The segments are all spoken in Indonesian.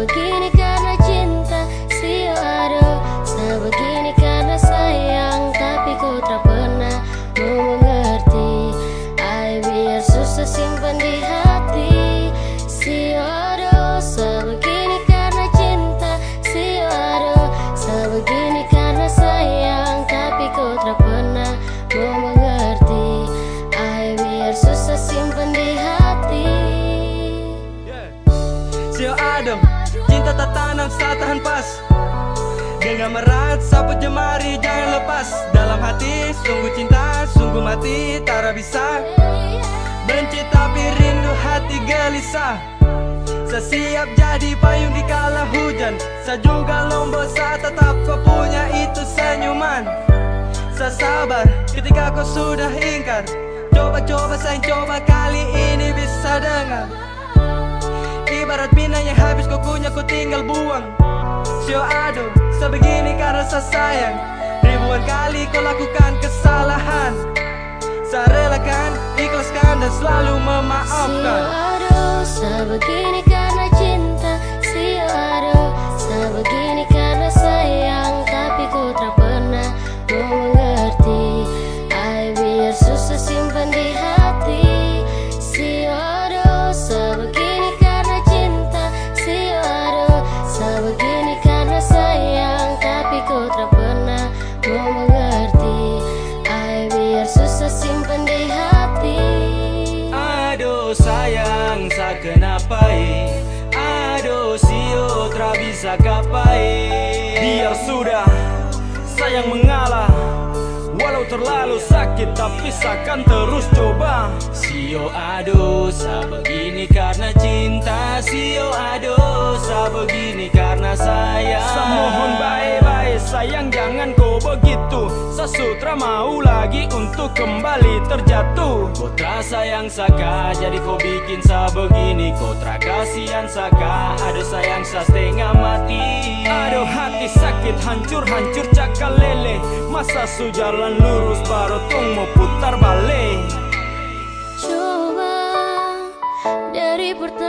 again. Saat tahan pas. Dengan merat sapu jemari jangan lepas. Dalam hati sungguh cinta sungguh mati tak bisa. Benci tapi rindu hati gelisah. Saya siap jadi payung di kala hujan. Saya juga lombok saat tetap kau punya itu senyuman. Saya sabar ketika kau sudah ingkar. Coba-coba sayang coba kali ini bisa dengar Ibarat pinang yang habis kau kunyah kau tinggal buang. Sio aduh sebegini karena saya sayang. Ribuan kali kau lakukan kesalahan. Saya relakan, ikhlaskan dan selalu memaafkan. Sio aduh sebegini kenapa Aduh sio tra bisa kapai. Biar sudah sayang mengalah. Walau terlalu sakit tapi seakan terus coba. Sio aduh sa begini karena cinta. Sio aduh sa begini karena sayang. Sa mohon baik-baik sayang jangan kau begitu Sasutra mau lagi untuk kembali terjatuh. Kotra sayang saka jadi kau bikin sa begini Kotra kasihan saka aduh sayang sa setengah mati. Aduh hati sakit hancur-hancur cakal lele. Masa su jalan lurus baru tong mau putar balik. Coba dari pertama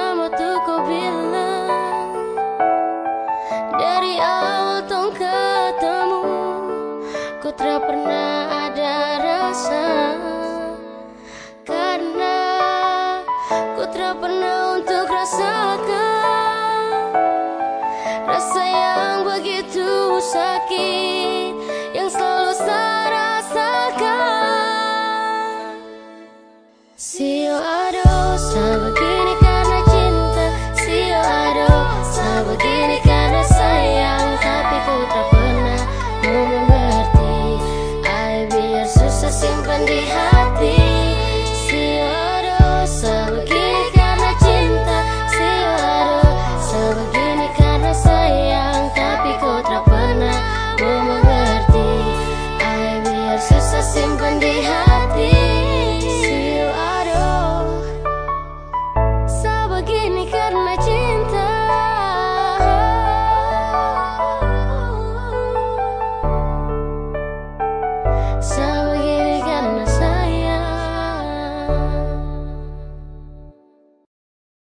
Ku tak pernah ada rasa Karena ku tak pernah untuk rasakan Rasa yang begitu sakit